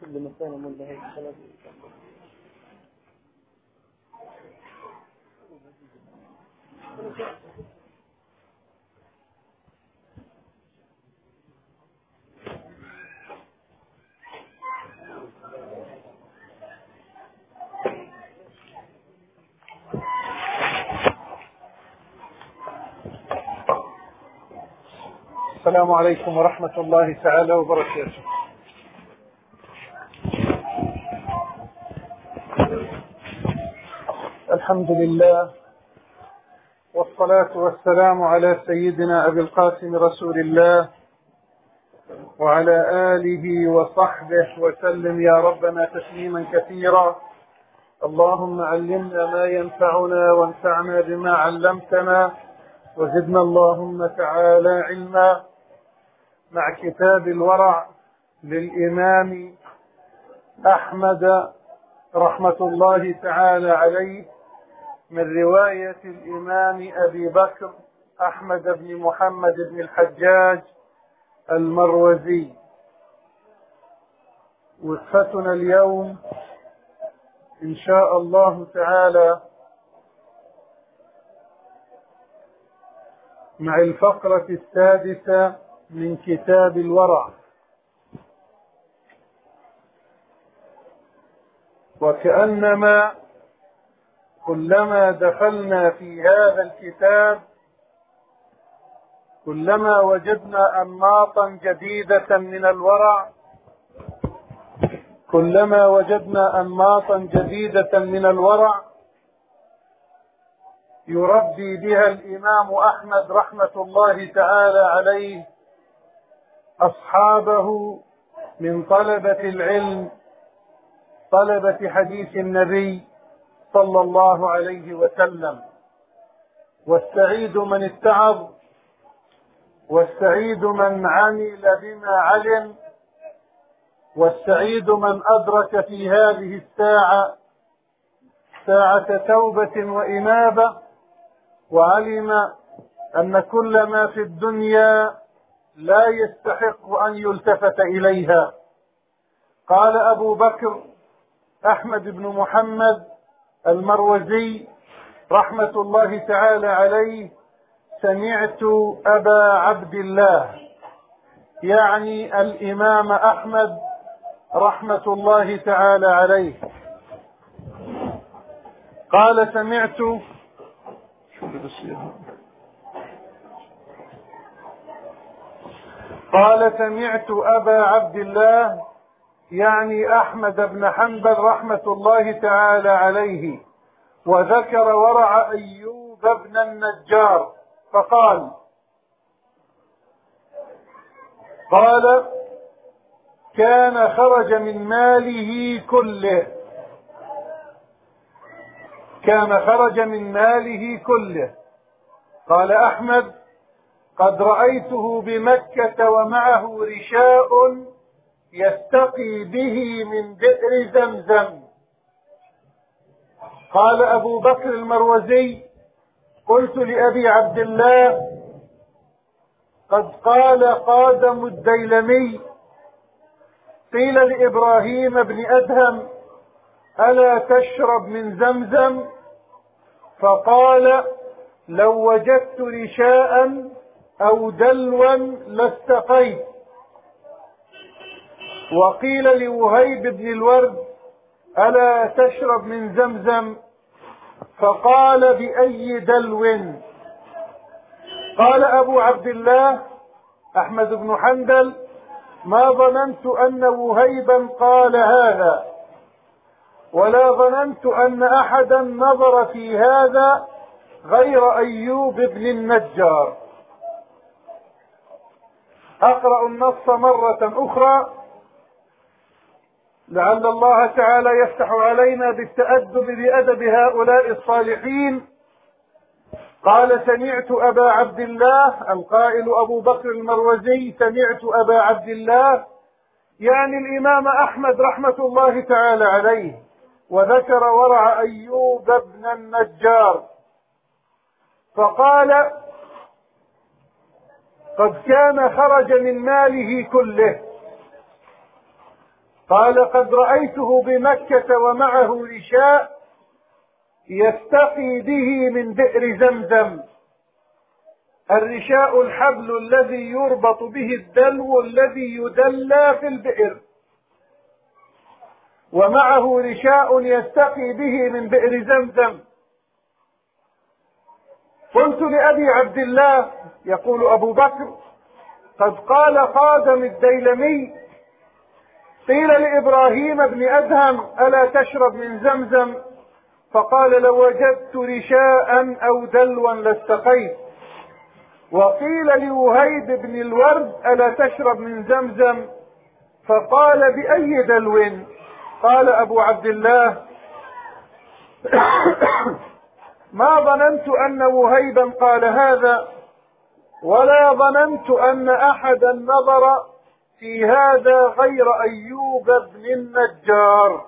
كل مكان السلام عليكم ورحمة الله تعالى وبركاته. الحمد لله والصلاة والسلام على سيدنا أبي القاسم رسول الله وعلى آله وصحبه وسلم يا ربنا تسليما كثيرا. اللهم علمنا ما ينفعنا وانفعنا بما علمتنا وزدنا اللهم تعالى علما. مع كتاب الورع للإمام أحمد رحمة الله تعالى عليه من رواية الإمام أبي بكر أحمد بن محمد بن الحجاج المروزي. وقفتنا اليوم إن شاء الله تعالى مع الفقرة السادسة من كتاب الورع. وكأنما كلما دخلنا في هذا الكتاب كلما وجدنا أنماطا جديدة من الورع كلما وجدنا أنماطا جديدة من الورع يربي بها الإمام أحمد رحمة الله تعالى عليه أصحابه من طلبة العلم طلبة حديث النبي. صلى الله عليه وسلم. والسعيد من اتعظ والسعيد من عمل بما علم والسعيد من أدرك في هذه الساعة ساعة توبة وإنابة وعلم أن كل ما في الدنيا لا يستحق أن يلتفت إليها. قال أبو بكر أحمد بن محمد المروزي رحمة الله تعالى عليه سمعت أبا عبد الله يعني الإمام أحمد رحمة الله تعالى عليه. قال سمعت قال سمعت أبا عبد الله يعني أحمد بن حنبل رحمة الله تعالى عليه وذكر ورع أيوب بن النجار فقال قال كان خرج من ماله كله. كان خرج من ماله كله. قال أحمد قد رأيته بمكة ومعه رشاء يستقي به من بئر زمزم. قال أبو بكر المروزي قلت لأبي عبد الله قد قال قادم الديلمي قيل لإبراهيم بن أدهم ألا تشرب من زمزم؟ فقال لو وجدت رشاء أو دلوا لاستقيت. وقيل لوهيب بن الورد ألا تشرب من زمزم؟ فقال بأي دلو؟ قال أبو عبد الله أحمد بن حنبل ما ظننت أن وهيبا قال هذا ولا ظننت أن أحدا نظر في هذا غير أيوب بن النجار. أقرأ النص مرة أخرى. لعل الله تعالى يفتح علينا بالتأدب بأدب هؤلاء الصالحين. قال سمعت أبا عبد الله القائل أبو بكر المروزي سمعت أبا عبد الله يعني الإمام أحمد رحمة الله تعالى عليه وذكر ورع أيوب بن النجار. فقال قد كان خرج من ماله كله. قال قد رأيته بمكة ومعه رشاء يستقي به من بئر زمزم. الرشاء الحبل الذي يربط به الدلو الذي يدلى في البئر. ومعه رشاء يستقي به من بئر زمزم. قلت لأبي عبد الله يقول أبو بكر قد قال قادم الديلمي قيل لإبراهيم بن أدهم ألا تشرب من زمزم؟ فقال لو وجدت رشاء أو دلوا لاستقيت. وقيل لوهيب بن الورد ألا تشرب من زمزم؟ فقال بأي دلو؟ قال أبو عبد الله. ما ظننت أن وهيبا قال هذا ولا ظننت أن أحدا نظر في هذا غير أيوب بن النجار.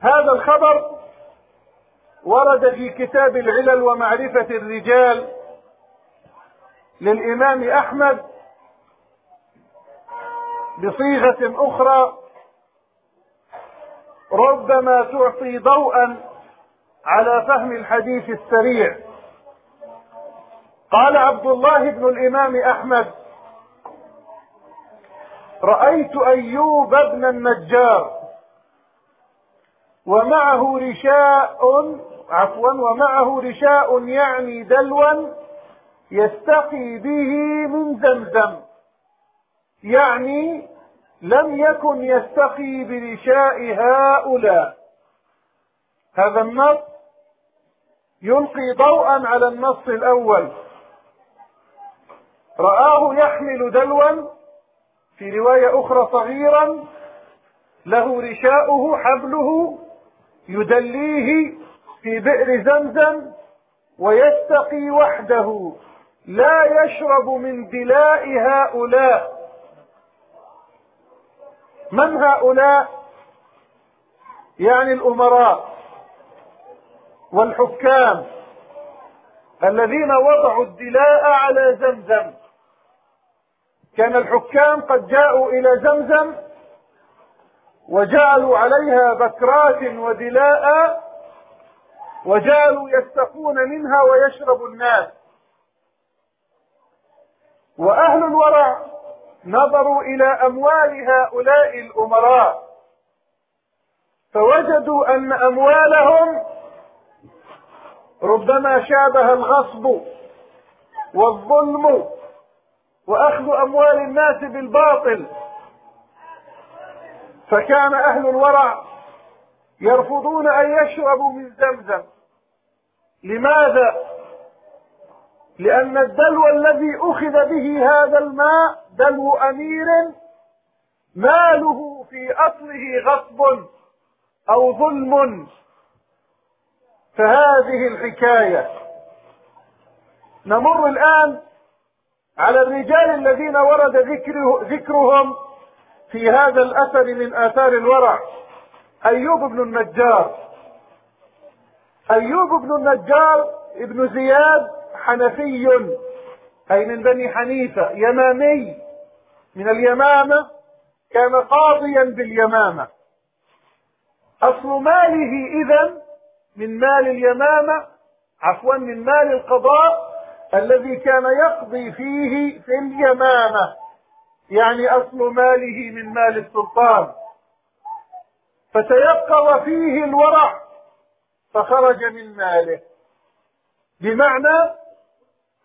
هذا الخبر ورد في كتاب العلل ومعرفة الرجال للإمام أحمد بصيغة أخرى ربما تعطي ضوءا على فهم الحديث السريع. قال عبد الله بن الإمام أحمد رأيت أيوب بن النجار ومعه رشاء عفوا ومعه رشاء يعني دلوا يستقي به من زمزم يعني لم يكن يستقي برشاء هؤلاء. هذا النص يلقي ضوءا على النص الأول. رآه يحمل دلوا في رواية أخرى صغيرا له رشاؤه حبله يدليه في بئر زمزم ويستقي وحده لا يشرب من دلاء هؤلاء. من هؤلاء؟ يعني الأمراء والحكام الذين وضعوا الدلاء على زمزم. كان الحكام قد جاءوا إلى زمزم وجعلوا عليها بكرات ودلاء وجعلوا يستقون منها ويشرب الناس. وأهل الورع نظروا إلى أموال هؤلاء الأمراء فوجدوا أن أموالهم ربما شابه الغصب والظلم وأخذ أموال الناس بالباطل. فكان أهل الورع يرفضون أن يشربوا من زمزم. لماذا؟ لأن الدلو الذي أخذ به هذا الماء دلو أمير ماله في أصله غصب أو ظلم. فهذه الحكاية. نمر الآن على الرجال الذين ورد ذكره ذكرهم في هذا الأثر من آثار الورع. أيوب بن النجار. أيوب بن النجار ابن زياد حنفي. أي من بني حنيفة. يمامي. من اليمامة. كان قاضيا باليمامة. أصل ماله اذا من مال اليمامة. عفوا من مال القضاء. الذي كان يقضي فيه في اليمامة يعني أصل ماله من مال السلطان. فتيقظ فيه الورع فخرج من ماله. بمعنى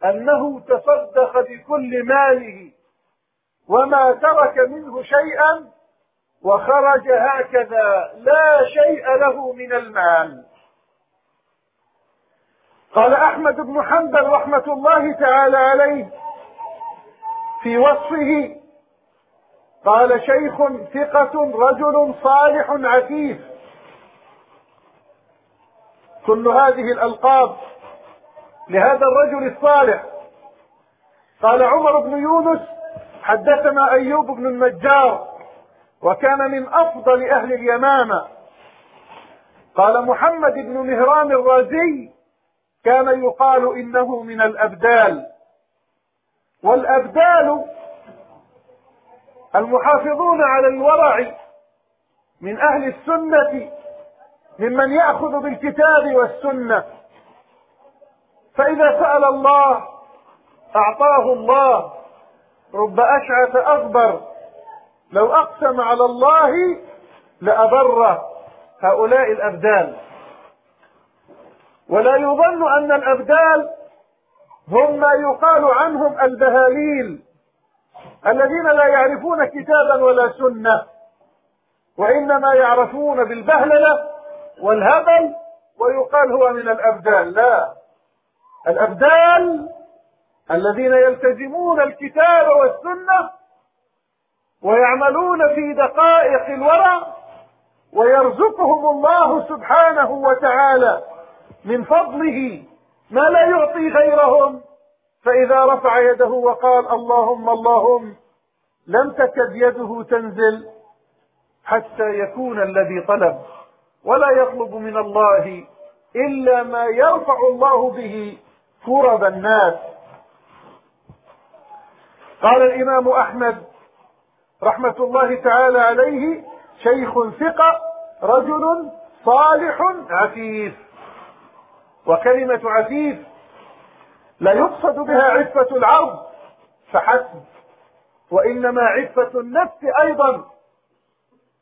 أنه تصدق بكل ماله وما ترك منه شيئا وخرج هكذا. لا شيء له من المال. قال أحمد بن حنبل رحمة الله تعالى عليه في وصفه قال شيخ ثقة رجل صالح عفيف. كل هذه الألقاب لهذا الرجل الصالح. قال عمر بن يونس حدثنا أيوب بن النجار وكان من أفضل أهل اليمامة. قال محمد بن مهران الرازي كان يقال إنه من الأبدال. والأبدال المحافظون على الورع من أهل السنة ممن يأخذ بالكتاب والسنة. فإذا سأل الله أعطاه الله. رب أشعث أغبر لو أقسم على الله لأبره. هؤلاء الأبدال. ولا يظن أن الأبدال هم ما يقال عنهم البهاليل الذين لا يعرفون كتابا ولا سنة وإنما يعرفون بالبهللة والهبل ويقال هو من الأبدال. لا. الأبدال الذين يلتزمون الكتاب والسنة ويعملون في دقائق الورع ويرزقهم الله سبحانه وتعالى. من فضله ما لا يعطي غيرهم. فإذا رفع يده وقال اللهم اللهم لم تكد يده تنزل حتى يكون الذي طلب. ولا يطلب من الله إلا ما يرفع الله به كرب الناس. قال الإمام أحمد رحمة الله تعالى عليه شيخ ثقة رجل صالح عفيف. وكلمة عفيف لا يقصد بها عفة العرض فحسب وإنما عفة النفس أيضا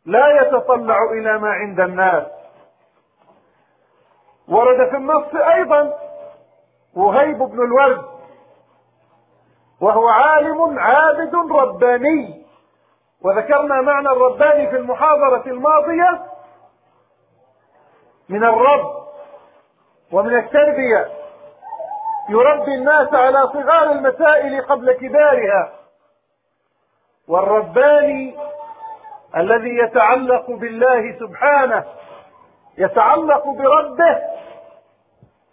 لا يتطلع إلى ما عند الناس. ورد في النص أيضا وهيب بن الورد وهو عالم عابد رباني. وذكرنا معنى الرباني في المحاضرة الماضية من الرب. ومن التربية يربي الناس على صغار المسائل قبل كبارها. والرباني الذي يتعلق بالله سبحانه يتعلق بربه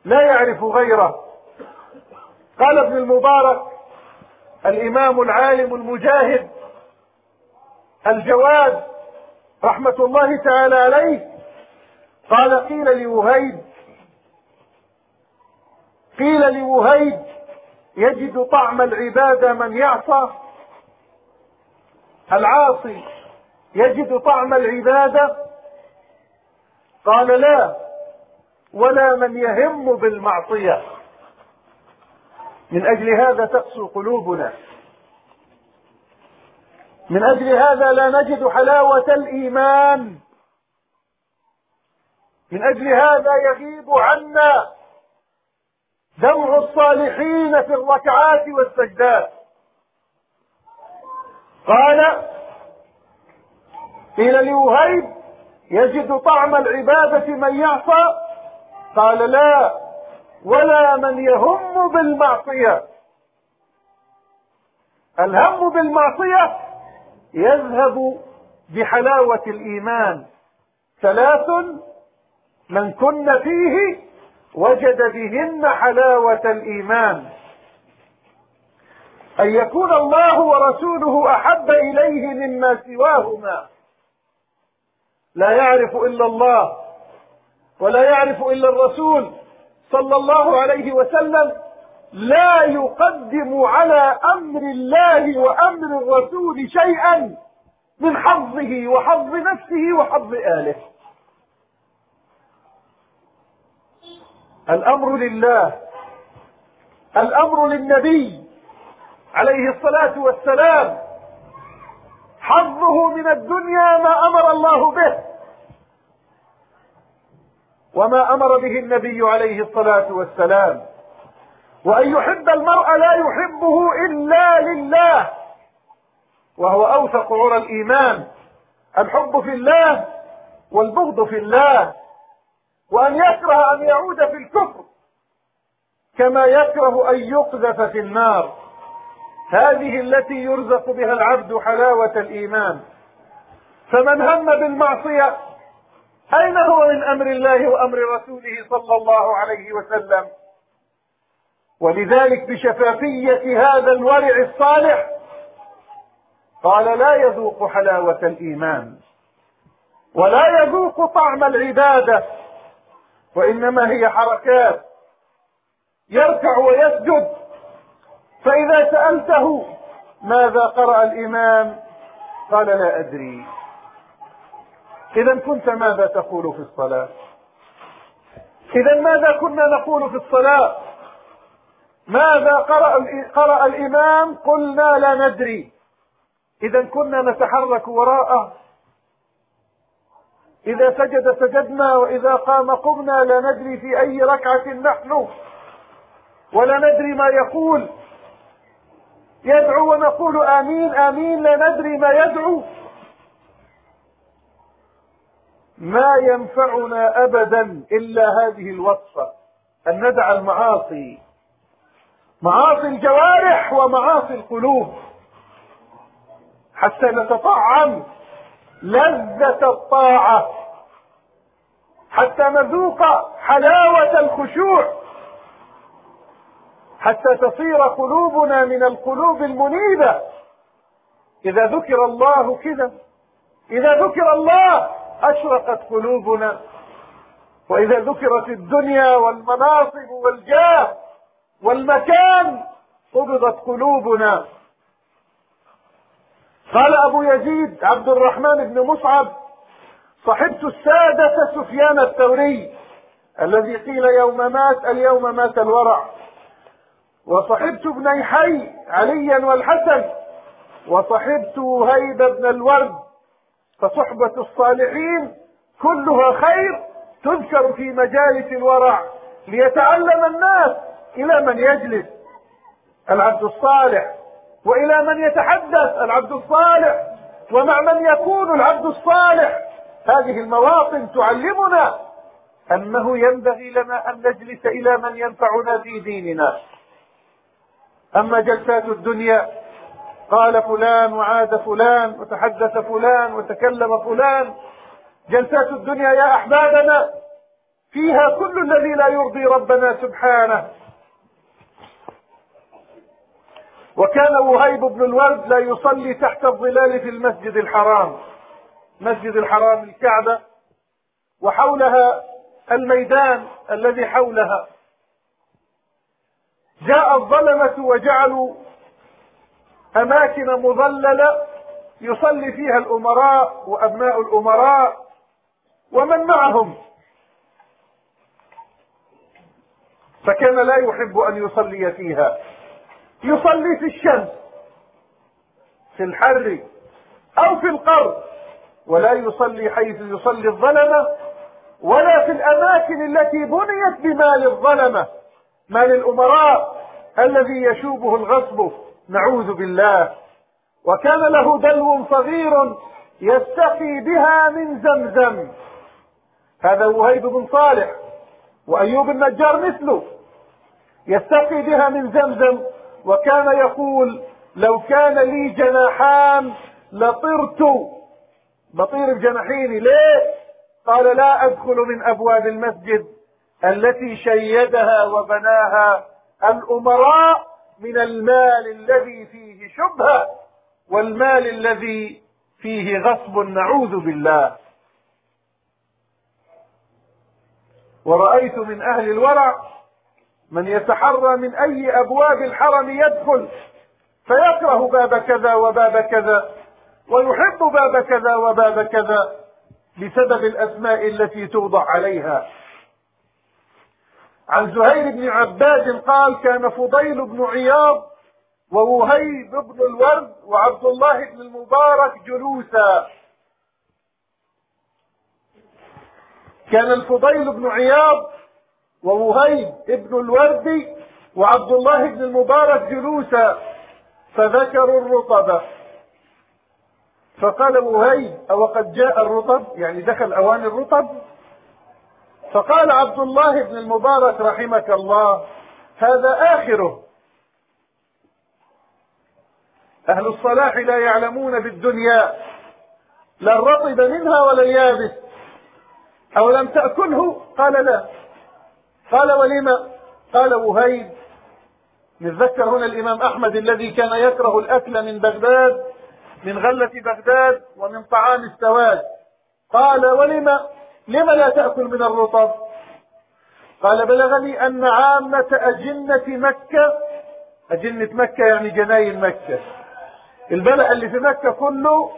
لا يعرف غيره. قال ابن المبارك الإمام العالم المجاهد الجواد رحمة الله تعالى عليه قال قيل لوهيب قيل لوهيب يجد طعم العباده من يعصى. العاصي يجد طعم العباده قال لا ولا من يهم بالمعصية. من أجل هذا تقسو قلوبنا. من أجل هذا لا نجد حلاوة الإيمان. من أجل هذا يغيب عنا. دمع الصالحين في الركعات والسجدات. قال قيل لوهيب يجد طعم العبادة من يعصى؟ قال لا ولا من يهم بالمعصية. الهم بالمعصية يذهب بحلاوة الإيمان. ثلاث من كن فيه وجد بهن حلاوة الإيمان. أن يكون الله ورسوله أحب إليه مما سواهما. لا يعرف إلا الله ولا يعرف إلا الرسول صلى الله عليه وسلم. لا يقدم على أمر الله وأمر الرسول شيئا من حظه وحظ نفسه وحظ آله. الأمر لله. الأمر للنبي عليه الصلاة والسلام. حظه من الدنيا ما أمر الله به. وما أمر به النبي عليه الصلاة والسلام. وأن يحب المرء لا يحبه إلا لله. وهو أوثق عرى الإيمان. الحب في الله والبغض في الله. وأن يكره أن يعود في الكفر كما يكره أن يقذف في النار. هذه التي يرزق بها العبد حلاوة الإيمان. فمن هم بالمعصية؟ أين هو من أمر الله وأمر رسوله صلى الله عليه وسلم؟ ولذلك بشفافية هذا الورع الصالح قال لا يذوق حلاوة الإيمان ولا يذوق طعم العبادة. وإنما هي حركات. يركع ويسجد. فإذا سألته ماذا قرأ الإمام؟ قال لا أدري. إذا كنت ماذا تقول في الصلاة؟ إذا ماذا كنا نقول في الصلاة؟ ماذا قرأ, قرأ الإمام؟ قلنا لا ندري. إذا كنا نتحرك وراءه إذا سجد سجدنا وإذا قام قمنا لا ندري في أي ركعة نحن ولا ندري ما يقول. يدعو ونقول آمين آمين لا ندري ما يدعو. ما ينفعنا أبدا إلا هذه الوصفة أن ندع المعاصي. معاصي الجوارح ومعاصي القلوب. حتى نتطعم لذة الطاعة. حتى نذوق حلاوة الخشوع. حتى تصير قلوبنا من القلوب المنيبة. إذا ذكر الله كذا. إذا ذكر الله أشرقت قلوبنا. وإذا ذكرت الدنيا والمناصب والجاه والمكان قبضت قلوبنا. قال أبو يزيد عبد الرحمن بن مصعب صحبت السادة سفيان الثوري الذي قيل يوم مات اليوم مات الورع. وصحبت ابني حي عليا والحسن وصحبت وهيب بن الورد. فصحبة الصالحين كلها خير تذكر في مجالس الورع ليتعلم الناس إلى من يجلس. العبد الصالح وإلى من يتحدث؟ العبد الصالح. ومع من يكون العبد الصالح؟ هذه المواطن تعلمنا أنه ينبغي لنا أن نجلس إلى من ينفعنا في ديننا. أما جلسات الدنيا قال فلان وعاد فلان وتحدث فلان وتكلم فلان. جلسات الدنيا يا أحبابنا فيها كل الذي لا يرضي ربنا سبحانه. وكان وهيب بن الورد لا يصلي تحت الظلال في المسجد الحرام. مسجد الحرام الكعبة وحولها الميدان الذي حولها. جاء الظلمة وجعلوا أماكن مظللة يصلي فيها الأمراء وأبناء الأمراء ومن معهم. فكان لا يحب أن يصلي فيها. يصلي في الشمس في الحر أو في القر ولا يصلي حيث يصلي الظلمة ولا في الأماكن التي بنيت بمال الظلمة مال الأمراء الذي يشوبه الغصب. نعوذ بالله. وكان له دلو صغير يستقي بها من زمزم. هذا وهيب بن صالح وأيوب النجار مثله. يستقي بها من زمزم. وكان يقول لو كان لي جناحان لطرت. بطير بجناحيني ليه؟ قال لا أدخل من أبواب المسجد التي شيدها وبناها الأمراء من المال الذي فيه شبهة والمال الذي فيه غصب. نعوذ بالله. ورأيت من أهل الورع من يتحرى من أي أبواب الحرم يدخل فيكره باب كذا وباب كذا ويحب باب كذا وباب كذا بسبب الأسماء التي توضع عليها. عن زهير بن عباد قال كان فضيل بن عياض ووهيب بن الورد وعبد الله بن المبارك جلوسا. كان الفضيل بن عياض ووهيب بن الورد وعبد الله بن المبارك جلوسا فذكروا الرطب. فقال وهيب أو قد جاء الرطب؟ يعني دخل أوان الرطب. فقال عبد الله بن المبارك رحمك الله هذا آخره. أهل الصلاح لا يعلمون بالدنيا لا الرطب منها ولا اليابس. أو لم تأكله؟ قال لا. قال ولم قال وهيب. نتذكر هنا الإمام أحمد الذي كان يكره الأكل من بغداد من غلة بغداد ومن طعام السواد. قال ولم لم لا تأكل من الرطب؟ قال بلغني أن عامة أجنة مكة أجنة مكة يعني جناين مكة. البلع اللي في مكة كله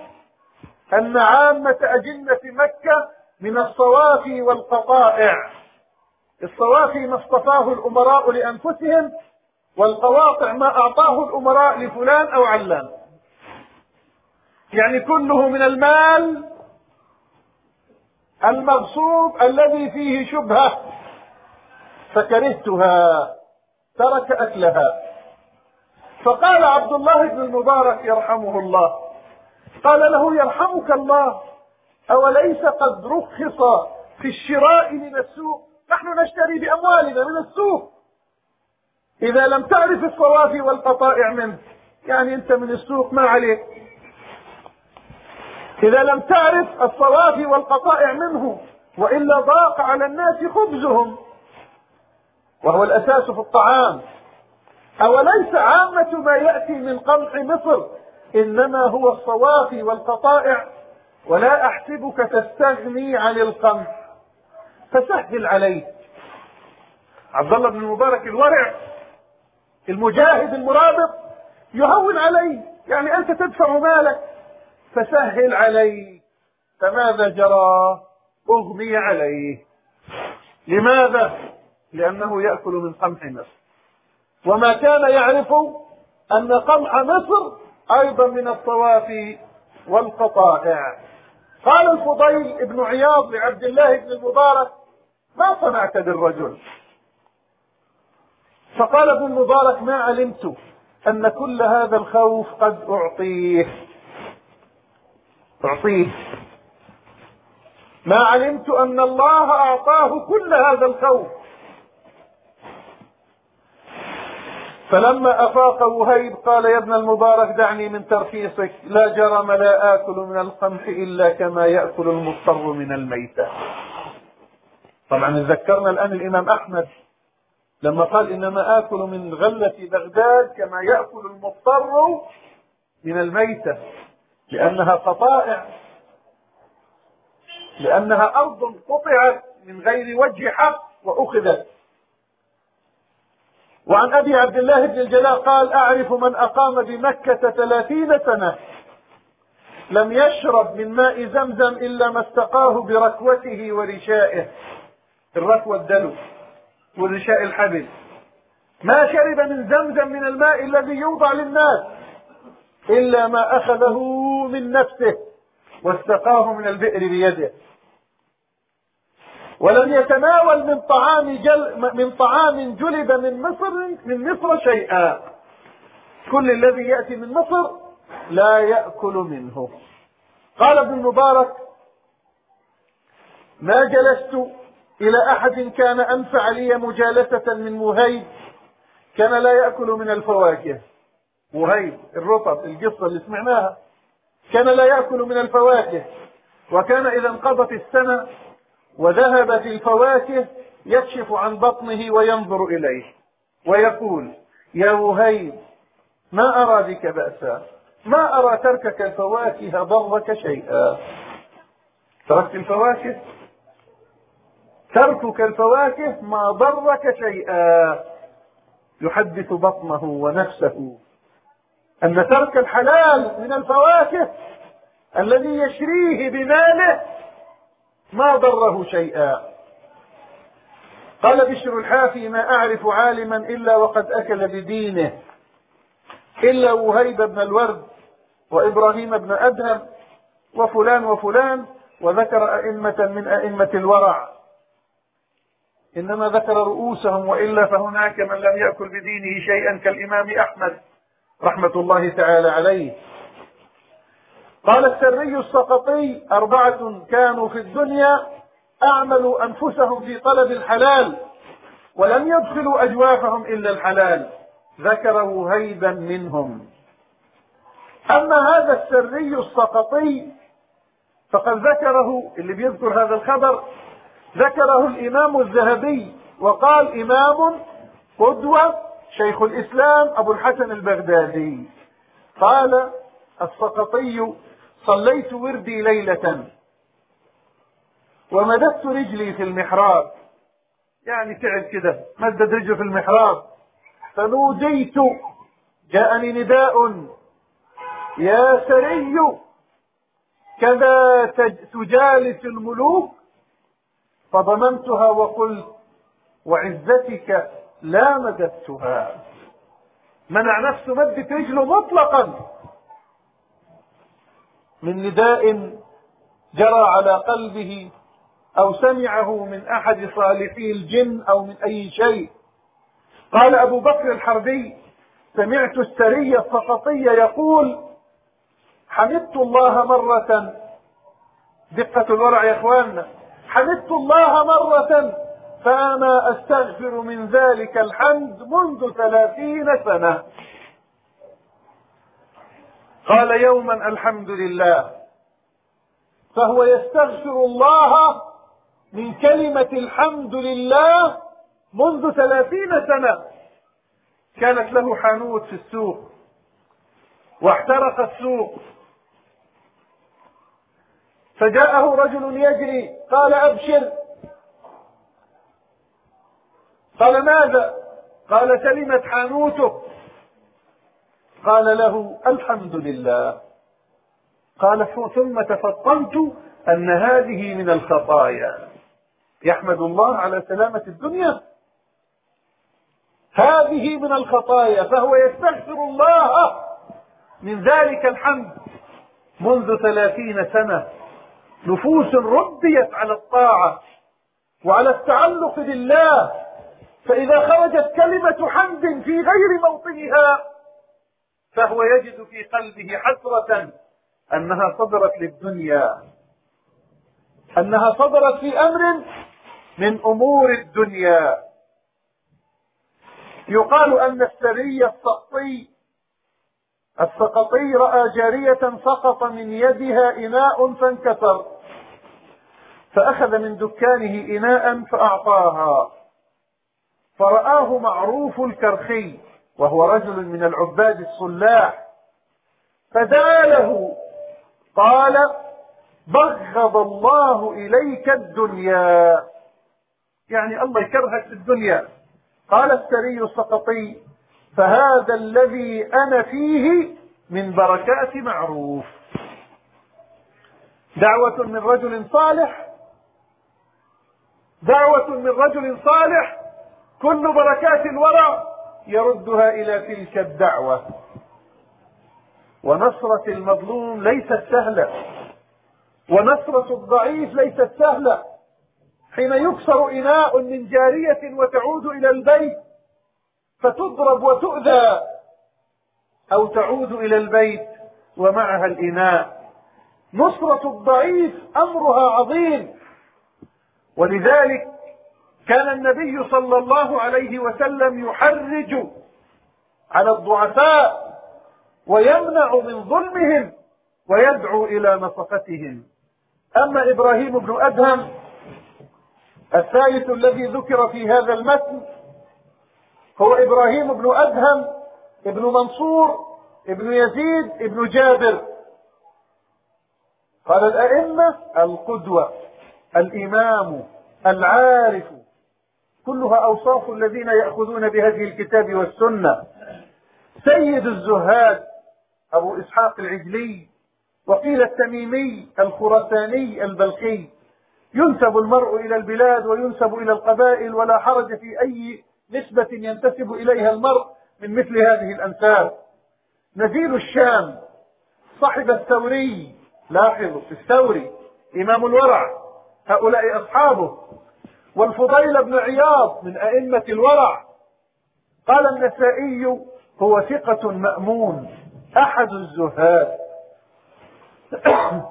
أن عامة أجنة مكة من الصوافي والقطائع. الصوافي ما اصطفاه الأمراء لأنفسهم والقواطع ما أعطاه الأمراء لفلان أو علان. يعني كله من المال المغصوب الذي فيه شبهة فكرهتها ترك أكلها. فقال عبد الله بن المبارك يرحمه الله قال له يرحمك الله أوليس قد رخص في الشراء من السوق نحن نشتري بأموالنا من السوق. إذا لم تعرف الصوافي والقطائع منه يعني أنت من السوق ما عليك. إذا لم تعرف الصوافي والقطائع منه وإلا ضاق على الناس خبزهم. وهو الأساس في الطعام. أوليس عامة ما يأتي من قمح مصر إنما هو الصوافي والقطائع ولا أحسبك تستغني عن القمح. فسهل عليه. عبد الله بن المبارك الورع المجاهد المرابط يهون عليه. يعني أنت تدفع مالك. فسهل عليه. فماذا جرى؟ أغمي عليه. لماذا؟ لأنه يأكل من قمح مصر. وما كان يعرف أن قمح مصر أيضا من الصوافي والقطائع. قال الفضيل بن عياض لعبد الله بن المبارك ما صنعت بالرجل فقال ابن المبارك ما علمت أن كل هذا الخوف قد أعطيه. أعطيه. ما علمت أن الله أعطاه كل هذا الخوف. فلما أفاق وهيب قال يا ابن المبارك دعني من ترخيصك لا جرم لا آكل من القمح إلا كما يأكل المضطر من الميتة. طبعا ذكرنا الآن الإمام أحمد لما قال إنما آكل من غلة بغداد كما يأكل المضطر من الميتة لأنها قطائع لأنها أرض قطعت من غير وجه حق وأخذت. وعن أبي عبد الله بن الجلاء قال أعرف من أقام بمكة ثلاثين سنة. لم يشرب من ماء زمزم إلا ما استقاه بركوته ورشائه. الركوة الدلو والرشاء الحبل. ما شرب من زمزم من الماء الذي يوضع للناس إلا ما أخذه من نفسه واستقاه من البئر بيده. ولم يتناول من طعام جل من طعام جلب من مصر من مصر شيئا. كل الذي يأتي من مصر لا يأكل منه. قال ابن المبارك ما جلست إلى أحد كان أنفع لي مجالسة من مهيب كان لا يأكل من الفواكه. مهيب الرطب القصة اللي سمعناها. كان لا يأكل من الفواكه. وكان إذا انقضت السنة وذهبت الفواكه يكشف عن بطنه وينظر إليه ويقول يا وهيب ما أرى بك بأسا؟ ما أرى تركك الفواكه ضرك شيئا؟ تركت الفواكه؟ تركك الفواكه ما ضرك شيئا. يحدث بطنه ونفسه أن ترك الحلال من الفواكه الذي يشريه بماله ما ضره شيئا. قال بشر الحافي ما أعرف عالما إلا وقد أكل بدينه. إلا وهيب بن الورد وإبراهيم بن أدهم وفلان وفلان وذكر أئمة من أئمة الورع. إنما ذكر رؤوسهم وإلا فهناك من لم يأكل بدينه شيئا كالإمام أحمد رحمة الله تعالى عليه. قال السري السقطي أربعة كانوا في الدنيا أعملوا أنفسهم في طلب الحلال ولم يدخلوا أجوافهم إلا الحلال ذكره هيبا منهم. أما هذا السري السقطي فقد ذكره اللي بيذكر هذا الخبر ذكره الإمام الذهبي وقال إمام قدوة شيخ الإسلام أبو الحسن البغدادي. قال السقطي صليت وردي ليلة. ومددت رجلي في المحراب. يعني تعب كده مدد رجله في المحراب. فنوديت جاءني نداء. يا سري كذا تجالس الملوك. فضممتها وقلت وعزتك لا مددتها. منع نفسه مدت رجله مطلقا. من نداء جرى على قلبه أو سمعه من أحد صالحي الجن أو من أي شيء. قال أبو بكر الحربي سمعت السري السقطي يقول حمدت الله مرة. دقة الورع يا إخواننا. حمدت الله مرة فأنا أستغفر من ذلك الحمد منذ ثلاثين سنة. قال يوما الحمد لله. فهو يستغفر الله من كلمة الحمد لله منذ ثلاثين سنة. كانت له حانوت في السوق. واحترق السوق. فجاءه رجل يجري قال أبشر. قال ماذا؟ قال سلمت حانوتك. قال له الحمد لله. قال ثم تفطنت أن هذه من الخطايا. يحمد الله على سلامة الدنيا. هذه من الخطايا فهو يستغفر الله. من ذلك الحمد. منذ ثلاثين سنة نفوس ربيت على الطاعة وعلى التعلق بالله. فإذا خرجت كلمة حمد في غير موطنها فهو يجد في قلبه حسرة أنها صدرت للدنيا أنها صدرت في أمر من أمور الدنيا. يقال أن السري السقطي السقطي رأى جارية سقط من يدها إناء فانكسر فأخذ من دكانه إناء فأعطاها فرآه معروف الكرخي. وهو رجل من العباد الصلاح. فدعا قال بغض الله إليك الدنيا. يعني الله يكرهك في الدنيا. قال السري السقطي فهذا الذي أنا فيه من بركات معروف. دعوة من رجل صالح دعوة من رجل صالح كل بركات الورع يردها إلى تلك الدعوة. ونصرة المظلوم ليست سهلة. ونصرة الضعيف ليست سهلة. حين يكسر إناء من جارية وتعود إلى البيت فتضرب وتؤذى أو تعود إلى البيت ومعها الإناء. نصرة الضعيف أمرها عظيم. ولذلك كان النبي صلى الله عليه وسلم يحرج على الضعفاء ويمنع من ظلمهم ويدعو إلى نصفتهم أما إبراهيم بن أدهم الثالث الذي ذكر في هذا المتن هو إبراهيم بن أدهم ابن منصور ابن يزيد ابن جابر. قال الأئمة القدوة الإمام العارف كلها أوصاف الذين يأخذون بهذه الكتاب والسنة. سيد الزهاد أبو إسحاق العجلي وقيل التميمي الخرساني البلخي ينسب المرء إلى البلاد وينسب إلى القبائل ولا حرج في أي نسبة ينتسب إليها المرء من مثل هذه الأنساب نزيل الشام صاحب الثوري. لاحظوا الثوري إمام الورع هؤلاء أصحابه. والفضيل بن عياض من أئمة الورع. قال النسائي هو ثقة مأمون أحد الزهاد.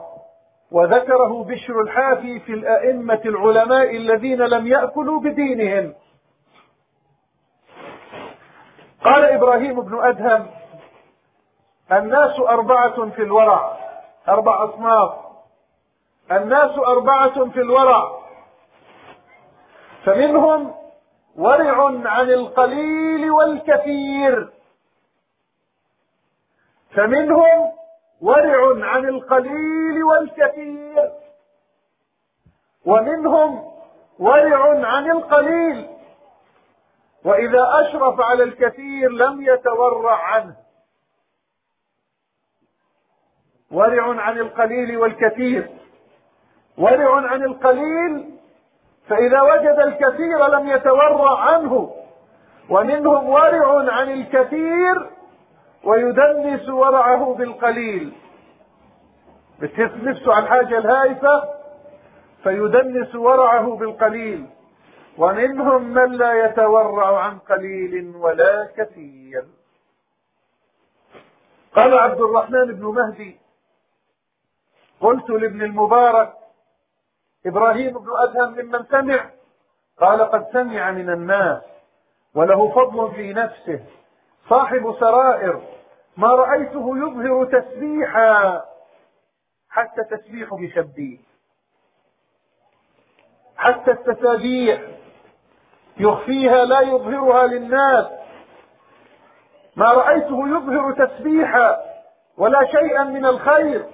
وذكره بشر الحافي في الأئمة العلماء الذين لم يأكلوا بدينهم. قال إبراهيم بن أدهم الناس أربعة في الورع. أربع أصناف. الناس أربعة في الورع. فمنهم ورع عن القليل والكثير. فمنهم ورع عن القليل والكثير. ومنهم ورع عن القليل. وإذا أشرف على الكثير لم يتورع عنه. ورع عن القليل والكثير. ورع عن القليل فإذا وجد الكثير لم يتورع عنه ومنهم ورع عن الكثير ويدنس ورعه بالقليل. بتحس نفسه على الحاجة الهائفة فيدنس ورعه بالقليل. ومنهم من لا يتورع عن قليل ولا كثير. قال عبد الرحمن بن مهدي قلت لابن المبارك إبراهيم بن أدهم ممن سمع. قال قد سمع من الناس وله فضل في نفسه. صاحب سرائر ما رأيته يظهر تسبيحا حتى تسبيح بشبيه. حتى التسابيح يخفيها لا يظهرها للناس. ما رأيته يظهر تسبيحا ولا شيئا من الخير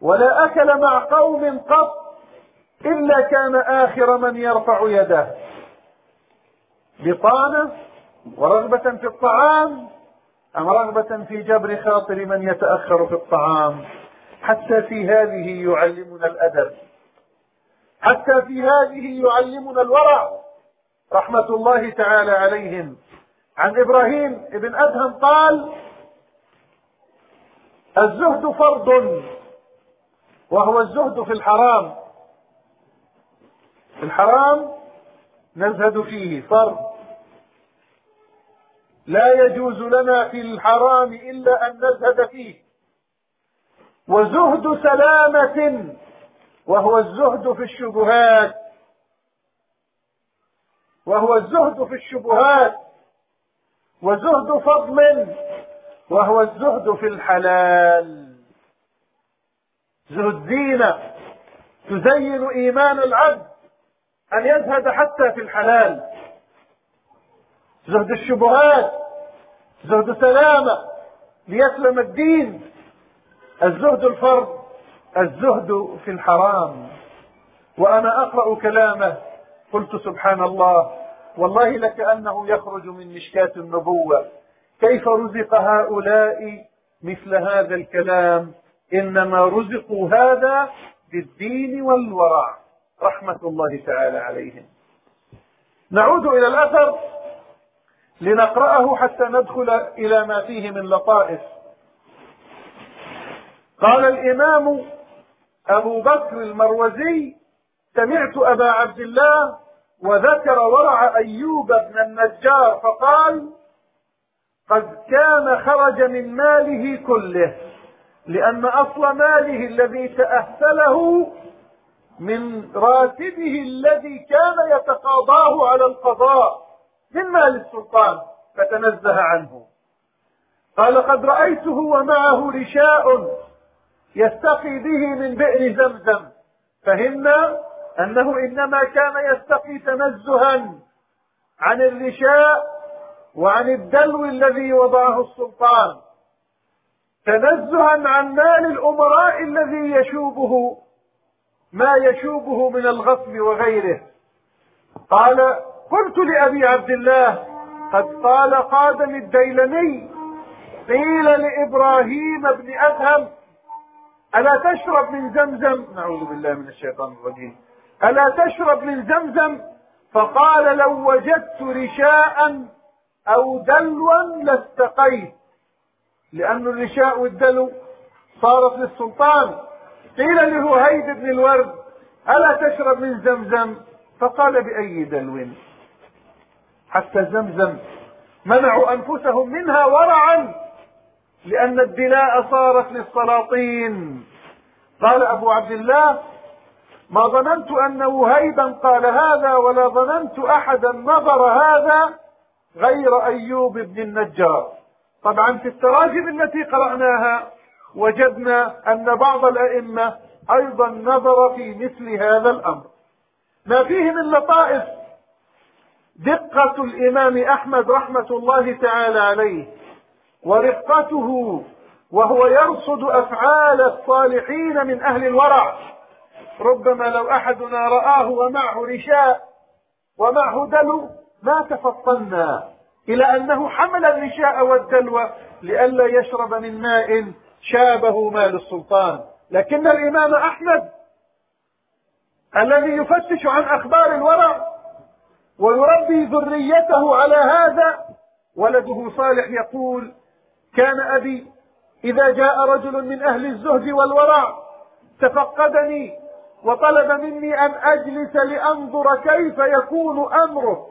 ولا أكل مع قوم قط. إلا كان آخر من يرفع يده. بطانة ورغبة في الطعام أم رغبة في جبر خاطر من يتأخر في الطعام؟ حتى في هذه يعلمنا الأدب. حتى في هذه يعلمنا الورع. رحمة الله تعالى عليهم. عن إبراهيم ابن أدهم قال الزهد فرض وهو الزهد في الحرام. الحرام نزهد فيه فرض لا يجوز لنا في الحرام إلا أن نزهد فيه. وزهد سلامة وهو الزهد في الشبهات. وهو الزهد في الشبهات. وزهد فضل وهو الزهد في الحلال. زهد زينة تزين إيمان العبد. أن يزهد حتى في الحلال. زهد الشبهات زهد سلامة ليسلم الدين. الزهد الفرض الزهد في الحرام. وأنا أقرأ كلامه. قلت سبحان الله. والله لكأنه يخرج من مشكاة النبوة. كيف رزق هؤلاء مثل هذا الكلام؟ إنما رزقوا هذا بالدين والورع. رحمة الله تعالى عليهم. نعود إلى الأثر لنقرأه حتى ندخل إلى ما فيه من لطائف. قال الإمام أبو بكر المروزي سمعت أبا عبد الله وذكر ورع أيوب بن النجار فقال قد كان خرج من ماله كله لأن أصل ماله الذي تأهله من راتبه الذي كان يتقاضاه على القضاء من مال السلطان فتنزه عنه. قال قد رأيته ومعه رشاء يستقي به من بئر زمزم. فهمنا أنه إنما كان يستقي تنزها عن الرشاء وعن الدلو الذي وضعه السلطان. تنزها عن مال الأمراء الذي يشوبه ما يشوبه من الغصب وغيره. قال قلت لأبي عبد الله قد قال قادم الديلمي قيل لإبراهيم بن أدهم ألا تشرب من زمزم؟ نعوذ بالله من الشيطان الرجيم. ألا تشرب من زمزم؟ فقال لو وجدت رشاء أو دلوا لاستقيت. لأن الرشاء والدلو صارت للسلطان. قيل لهيد بن الورد ألا تشرب من زمزم؟ فقال بأي دلو؟ حتى زمزم منعوا أنفسهم منها ورعا لأن الدلاء صارت للسلاطين. قال أبو عبد الله ما ظننت أن وهيبا قال هذا ولا ظننت أحدا نظر هذا غير أيوب بن النجار. طبعا في التراجم التي قرأناها وجدنا أن بعض الأئمة أيضا نظر في مثل هذا الأمر. ما فيه من لطائف. دقة الإمام أحمد رحمة الله تعالى عليه ورقته وهو يرصد أفعال الصالحين من أهل الورع. ربما لو أحدنا رآه ومعه رشاء ومعه دلو ما تفطنا إلى أنه حمل الرشاء والدلو لئلا يشرب من ماء شابه مال السلطان. لكن الإمام أحمد الذي يفتش عن أخبار الورع ويربي ذريته على هذا ولده صالح يقول كان أبي إذا جاء رجل من أهل الزهد والورع تفقدني وطلب مني أن أجلس لأنظر كيف يكون أمره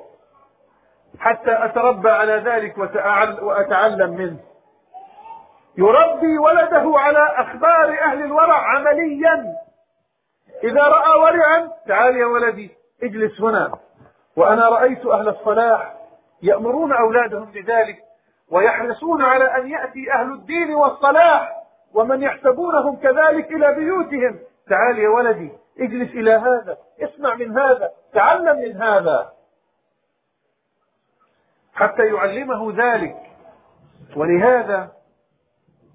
حتى أتربى على ذلك وأتعلم منه. يربي ولده على أخبار أهل الورع عمليا. إذا رأى ورعا تعال يا ولدي اجلس هنا. وأنا رأيت أهل الصلاح يأمرون أولادهم بذلك ويحرصون على أن يأتي أهل الدين والصلاح ومن يحسبونهم كذلك إلى بيوتهم. تعال يا ولدي اجلس إلى هذا اسمع من هذا تعلم من هذا. حتى يعلمه ذلك. ولهذا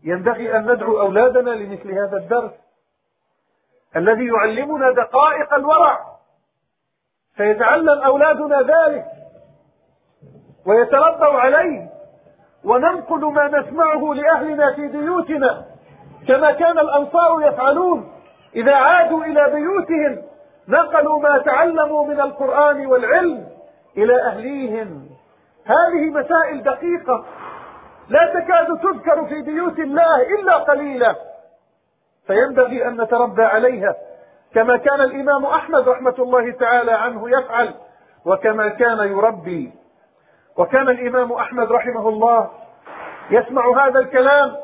ينبغي أن ندعو أولادنا لمثل هذا الدرس الذي يعلمنا دقائق الورع فيتعلم أولادنا ذلك ويتربوا عليه وننقل ما نسمعه لأهلنا في بيوتنا كما كان الأنصار يفعلون. إذا عادوا إلى بيوتهم نقلوا ما تعلموا من القرآن والعلم إلى أهليهم. هذه مسائل دقيقة. لا تكاد تذكر في بيوت الله إلا قليلا. فينبغي أن نتربى عليها كما كان الإمام أحمد رحمة الله تعالى عنه يفعل وكما كان يربي. وكان الإمام أحمد رحمه الله يسمع هذا الكلام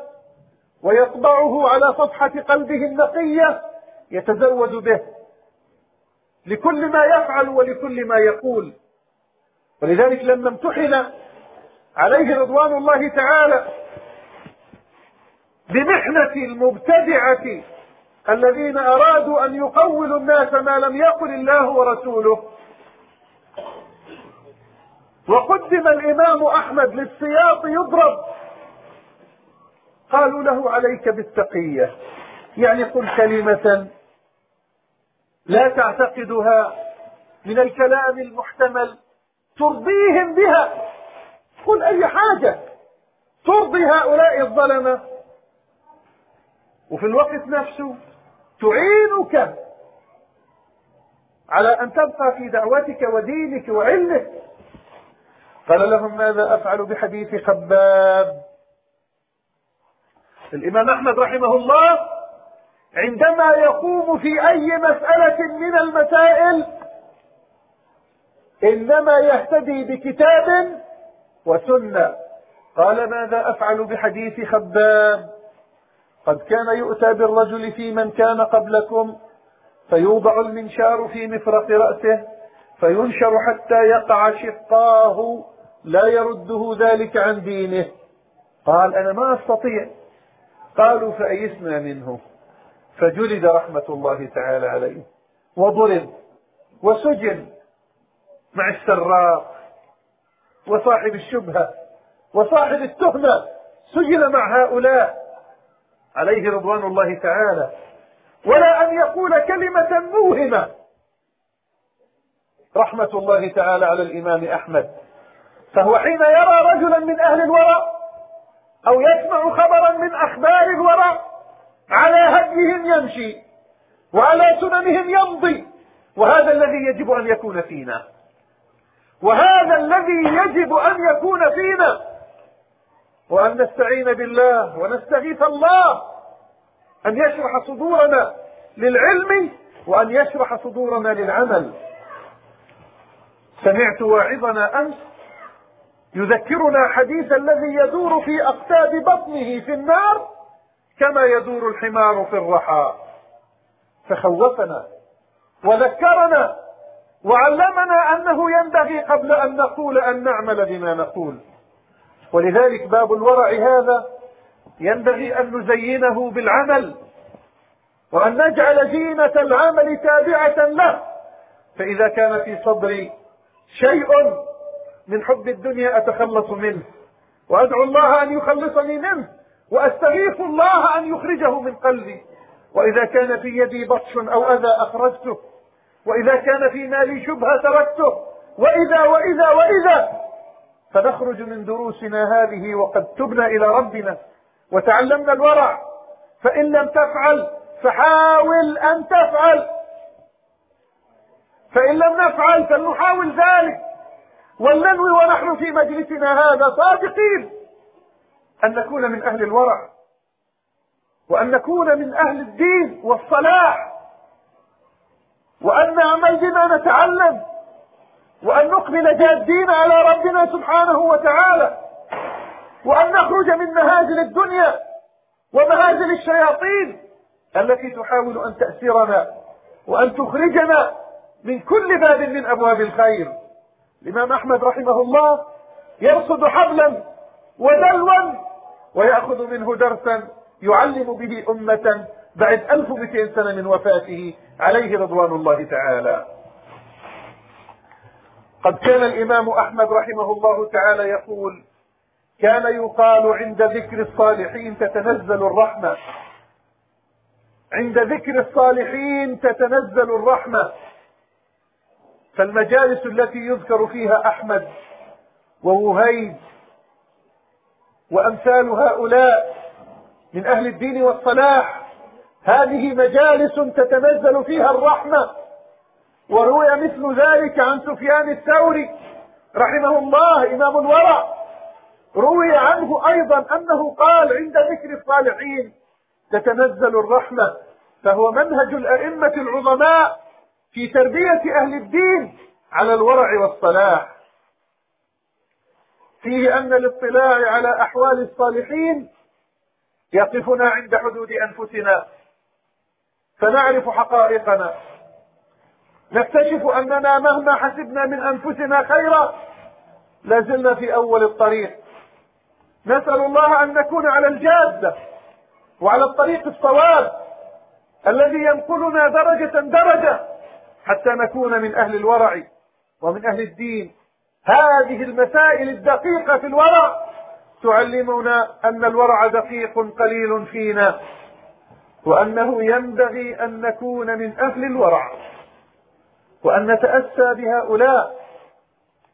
ويطبعه على صفحة قلبه النقية يتزود به. لكل ما يفعل ولكل ما يقول. ولذلك لما امتحن عليه رضوان الله تعالى بمحنة المبتدعة الذين أرادوا أن يقولوا الناس ما لم يقل الله ورسوله. وقدم الإمام أحمد للسياط يضرب. قالوا له عليك بالتقية. يعني قل كلمة لا تعتقدها من الكلام المحتمل ترضيهم بها. قل أي حاجة. ترضي هؤلاء الظلمة. وفي الوقت نفسه تعينك على أن تبقى في دعوتك ودينك وعلمك. قال لهم ماذا أفعل بحديث خباب؟ الإمام أحمد رحمه الله عندما يقوم في أي مسألة من المسائل إنما يهتدي بكتاب وسنة. قال ماذا أفعل بحديث خباب؟ قد كان يؤتى بالرجل في من كان قبلكم فيوضع المنشار في مفرق رأسه فينشر حتى يقع شقاه لا يرده ذلك عن دينه. قال أنا ما أستطيع. قالوا فأيسنا منه. فجلد رحمة الله تعالى عليه وضرب وسجن مع السراق. وصاحب الشبهة وصاحب التهمة سجن مع هؤلاء. عليه رضوان الله تعالى. ولا أن يقول كلمة موهمة. رحمة الله تعالى على الإمام أحمد. فهو حين يرى رجلا من أهل الورى أو يسمع خبرا من أخبار الورى على هديهم يمشي وعلى سننهم يمضي. وهذا الذي يجب أن يكون فينا. وهذا الذي يجب أن يكون فينا. وأن نستعين بالله ونستغيث الله. أن يشرح صدورنا للعلم وأن يشرح صدورنا للعمل. سمعت واعظنا أمس يذكرنا حديث الذي يدور في أقتاب بطنه في النار كما يدور الحمار في الرحى. فخوفنا وذكرنا وعلمنا أنه ينبغي قبل أن نقول أن نعمل بما نقول. ولذلك باب الورع هذا ينبغي أن نزينه بالعمل. وأن نجعل زينة العمل تابعة له. فإذا كان في صدري شيء من حب الدنيا أتخلص منه. وأدعو الله أن يخلصني منه. وأستغيث الله أن يخرجه من قلبي. وإذا كان في يدي بطش أو أذى أخرجته. وإذا كان في مالي شبهة تركته. وإذا وإذا وإذا. فنخرج من دروسنا هذه وقد تبنا إلى ربنا وتعلمنا الورع. فإن لم تفعل فحاول أن تفعل. فإن لم نفعل فلنحاول ذلك. ولننوي ونحن في مجلسنا هذا صادقين. أن نكون من أهل الورع. وأن نكون من أهل الدين والصلاح. وأن نعمل بما نتعلم وأن نقبل جادين على ربنا سبحانه وتعالى وأن نخرج من مهازل الدنيا ومهازل الشياطين التي تحاول أن تأسرنا وأن تخرجنا من كل باب من أبواب الخير. الإمام أحمد رحمه الله يرصد حبلا ودلوا ويأخذ منه درسا يعلم به أمة بعد 1200 سنة من وفاته عليه رضوان الله تعالى. قد كان الإمام أحمد رحمه الله تعالى يقول كان يقال عند ذكر الصالحين تتنزل الرحمة. عند ذكر الصالحين تتنزل الرحمة. فالمجالس التي يذكر فيها أحمد ووهيب وأمثال هؤلاء من أهل الدين والصلاح هذه مجالس تتنزل فيها الرحمة. وروي مثل ذلك عن سفيان الثوري رحمه الله إمام الورع روي عنه أيضا أنه قال عند ذكر الصالحين تتنزل الرحمة. فهو منهج الأئمة العظماء في تربية أهل الدين على الورع والصلاح. فيه أن الاطلاع على أحوال الصالحين يقفنا عند حدود أنفسنا. فنعرف حقائقنا. نكتشف أننا مهما حسبنا من أنفسنا خيرا لازلنا في أول الطريق. نسأل الله أن نكون على الجادة وعلى الطريق الصواب الذي ينقلنا درجة درجة حتى نكون من أهل الورع ومن أهل الدين. هذه المسائل الدقيقة في الورع تعلمنا أن الورع دقيق قليل فينا. وأنه ينبغي أن نكون من أهل الورع وأن نتأسى بهؤلاء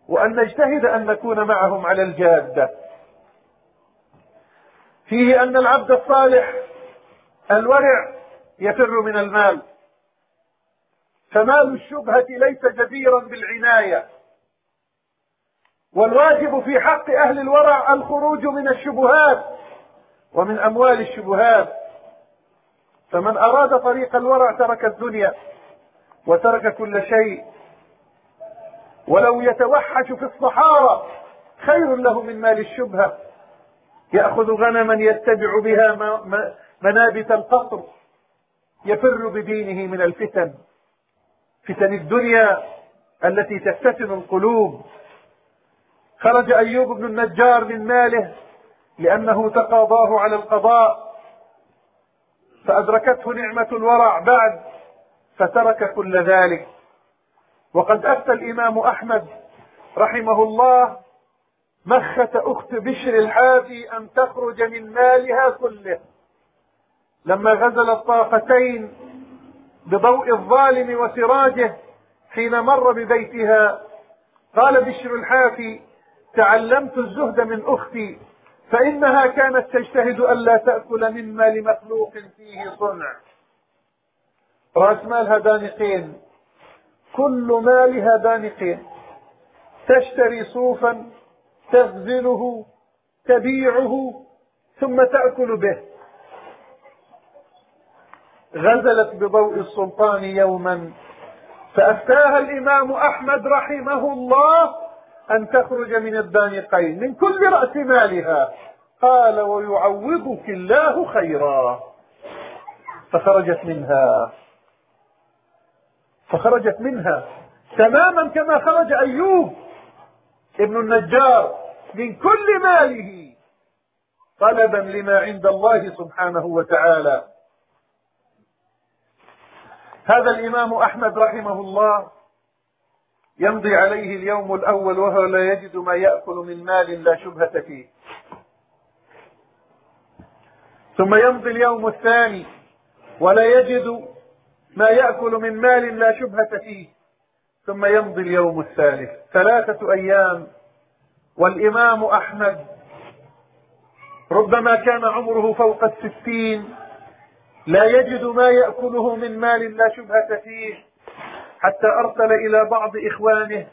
وأن نجتهد أن نكون معهم على الجادة. فيه أن العبد الصالح الورع يفر من المال. فمال الشبهة ليس جديرا بالعناية. والواجب في حق أهل الورع الخروج من الشبهات ومن أموال الشبهات. فمن أراد طريق الورع ترك الدنيا وترك كل شيء. ولو يتوحش في الصحارى خير له من مال الشبهة. يأخذ غنما يتبع بها منابت القطر يفر بدينه من الفتن. فتن الدنيا التي تفتتن القلوب. خرج أيوب بن النجار من ماله لأنه تقاضاه على القضاء. فأدركته نعمة الورع بعد فترك كل ذلك. وقد أفتى الإمام أحمد رحمه الله مخة أخت بشر الحافي أن تخرج من مالها كله. لما غزل الطاقتين بضوء الظالم وسراجه حين مر ببيتها قال بشر الحافي تعلمت الزهد من أختي فإنها كانت تجتهد ألا تأكل مما لمخلوق فيه صنع. رأس مالها دانقين كل مالها دانقين تشتري صوفا تغزله تبيعه ثم تأكل به. غزلت بضوء السلطان يوما. فأفتاها الإمام أحمد رحمه الله أن تخرج من الدانقين من كل رأس مالها. قال ويعوضك الله خيرا. فخرجت منها. فخرجت منها. تماما كما خرج أيوب ابن النجار من كل ماله. طلبا لما عند الله سبحانه وتعالى. هذا الإمام أحمد رحمه الله يمضي عليه اليوم الأول وهو لا يجد ما يأكل من مال لا شبهة فيه. ثم يمضي اليوم الثاني ولا يجد ما يأكل من مال لا شبهة فيه. ثم يمضي اليوم الثالث. ثلاثة أيام والإمام أحمد ربما كان عمره فوق الستين لا يجد ما يأكله من مال لا شبهة فيه. حتى أرسل إلى بعض إخوانه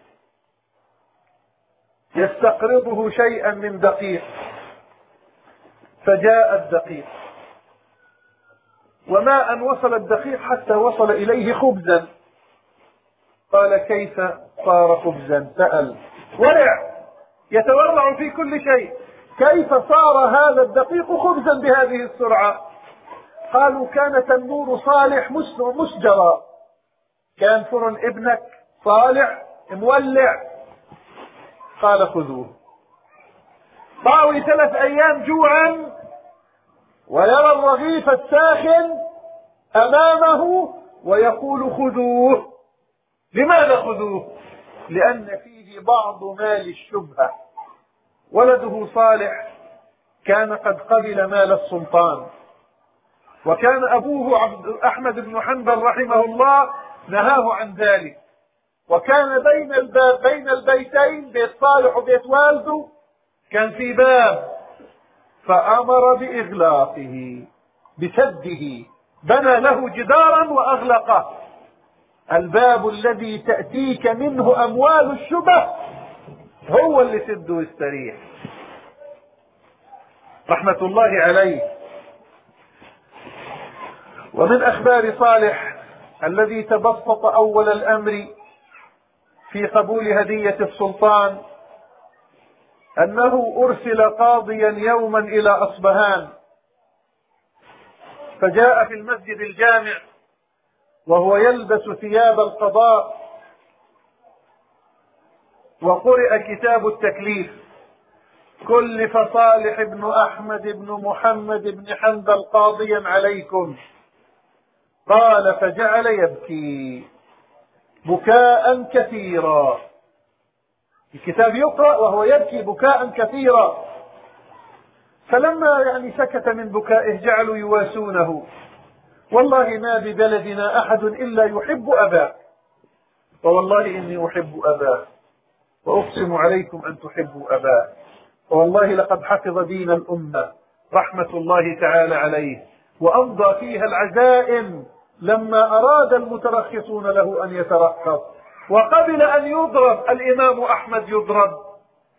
يستقرضه شيئا من دقيق فجاء الدقيق وما أن وصل الدقيق حتى وصل إليه خبزا قال كيف صار خبزا سأل ورع يتورع في كل شيء كيف صار هذا الدقيق خبزا بهذه السرعة قالوا كان تنور صالح مسجرا كان فرن ابنك صالح مولع. قال خذوه. طاوي ثلاث أيام جوعا ويرى الرغيف الساخن أمامه ويقول خذوه. لماذا خذوه؟ لأن فيه بعض مال الشبهة. ولده صالح كان قد قبل مال السلطان. وكان أبوه عبد أحمد بن حنبل رحمه الله نهاه عن ذلك. وكان بين الباب بين البيتين بيت صالح وبيت والده كان في باب فأمر بإغلاقه بسده بنى له جدارا وأغلقه. الباب الذي تأتيك منه أموال الشبه هو اللي سده واستريح رحمة الله عليه. ومن أخبار صالح الذي تبسط أول الأمر في قبول هدية السلطان أنه أرسل قاضيا يوما إلى أصبهان فجاء في المسجد الجامع وهو يلبس ثياب القضاء وقرئ كتاب التكليف كلف صالح بن أحمد بن محمد بن حنبل قاضيا عليكم. قال فجعل يبكي بكاء كثيرا. الكتاب يقرأ وهو يبكي بكاء كثيرا. فلما يعني سكت من بكائه جعلوا يواسونه. والله ما ببلدنا أحد إلا يحب أباه. ووالله إني أحب أباه. وأقسم عليكم أن تحبوا أباه. والله لقد حفظ دين الأمة. رحمة الله تعالى عليه. وأمضى فيها العزائم. لما أراد المترخصون له أن يترخص وقبل أن يضرب الإمام أحمد يضرب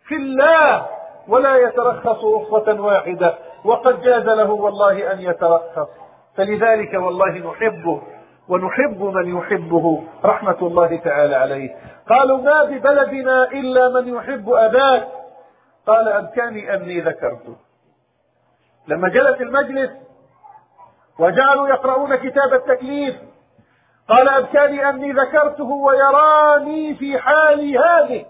في الله ولا يترخص أخوة واحدة وقد جاز له والله أن يترخص. فلذلك والله نحبه ونحب من يحبه رحمة الله تعالى عليه. قالوا ما ببلدنا إلا من يحب أباك. قال أبكاني أني ذكرته. لما جلس المجلس وجعلوا يقرؤون كتاب التكليف. قال أبكاني أني ذكرته ويراني في حالي هذه.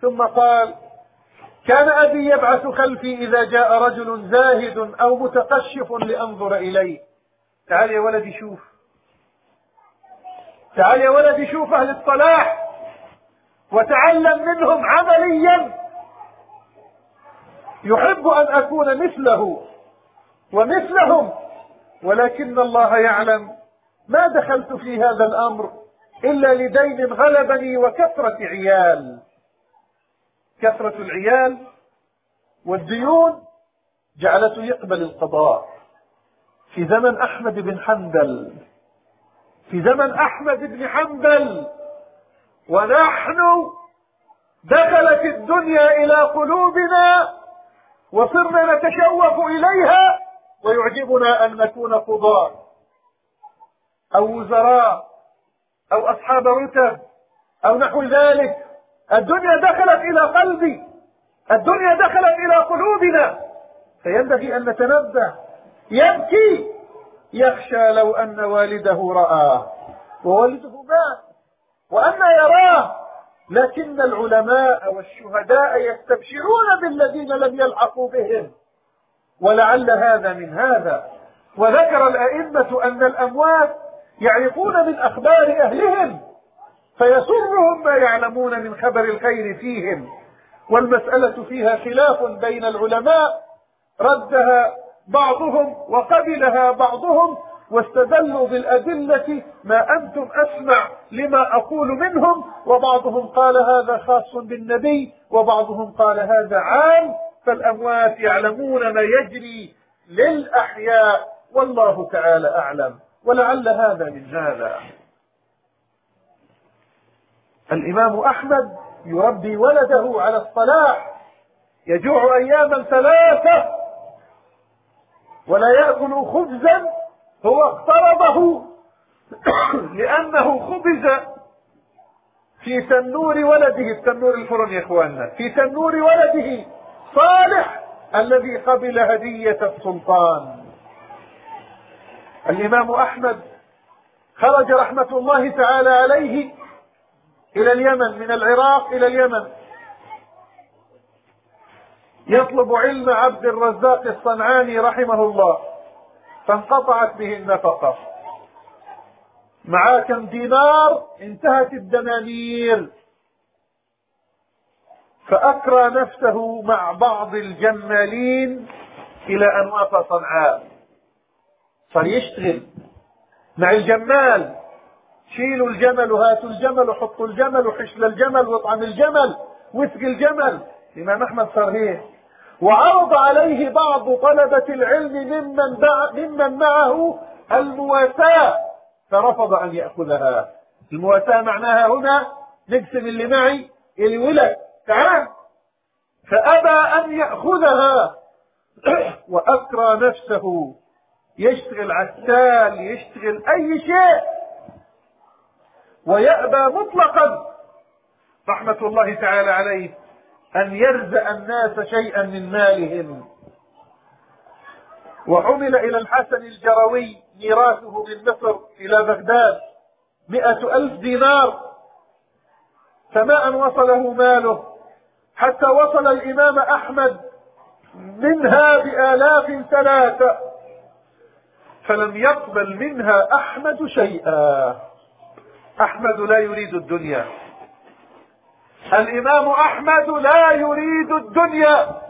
ثم قال كان أبي يبعث خلفي إذا جاء رجل زاهد أو متقشف لأنظر إليه. تعال يا ولدي شوف. تعال يا ولدي شوف أهل الصلاح. وتعلم منهم عمليا. يحب أن أكون مثله. ومثلهم. ولكن الله يعلم ما دخلت في هذا الأمر إلا لدين غلبني وكثرة عيال. كثرة العيال والديون جعلته يقبل القضاء. في زمن أحمد بن حنبل. في زمن أحمد بن حنبل. ونحن دخلت الدنيا إلى قلوبنا وصرنا نتشوف إليها ويعجبنا أن نكون قضاة أو وزراء أو أصحاب رتب أو نحو ذلك. الدنيا دخلت إلى قلبي. الدنيا دخلت إلى قلوبنا. فينبغي أن نتنبه. يبكي. يخشى لو أن والده رآه. ووالده مات. وأن يراه. لكن العلماء والشهداء يستبشرون بالذين لم يلحقوا بهم. ولعل هذا من هذا. وذكر الأئمة أن الأموات يعرفون من أخبار أهلهم فيسرهم ما يعلمون من خبر الخير فيهم. والمسألة فيها خلاف بين العلماء ردها بعضهم وقبلها بعضهم واستدلوا بالأدلة ما أنتم أسمع لما أقول منهم وبعضهم قال هذا خاص بالنبي وبعضهم قال هذا عام. فالأموات يعلمون ما يجري للأحياء والله تعالى أعلم. ولعل هذا من هذا. الإمام أحمد يربي ولده على الصلاح. يجوع أياما ثلاثة. ولا يأكل خبزا هو اقترضه. لأنه خبز في تنور ولده. التنور الفرن يا إخواننا. في تنور ولده. صالح الذي قبل هدية السلطان. الإمام أحمد خرج رحمة الله تعالى عليه إلى اليمن من العراق إلى اليمن. يطلب علم عبد الرزاق الصنعاني رحمه الله. فانقطعت به النفقة. معاه كم دينار انتهت الدنانير. فأكرى نفسه مع بعض الجمالين إلى أن وافى صنعاء. صار يشتغل مع الجمال. شيلوا الجمل وهاتوا الجمل وحطوا الجمل وحشل الجمل واطعم الجمل وسق الجمل. الإمام أحمد صار هيك. وعرض عليه بعض طلبة العلم ممن, ممن معه المواساة. فرفض أن يأخذها. المواساة معناها هنا نقسم اللي معي اللي ولد. تعال. فأبى أن يأخذها وأكرى نفسه. يشتغل عسال يشتغل أي شيء. ويأبى مطلقا. رحمة الله تعالى عليه. أن يرزأ الناس شيئا من مالهم. وحمل إلى الحسن الجروي. ميراثه من مصر إلى بغداد. مئة ألف دينار. فما أن وصله ماله. حتى وصل الإمام أحمد منها بآلاف ثلاثة فلم يقبل منها أحمد شيئا. أحمد لا يريد الدنيا. الإمام أحمد لا يريد الدنيا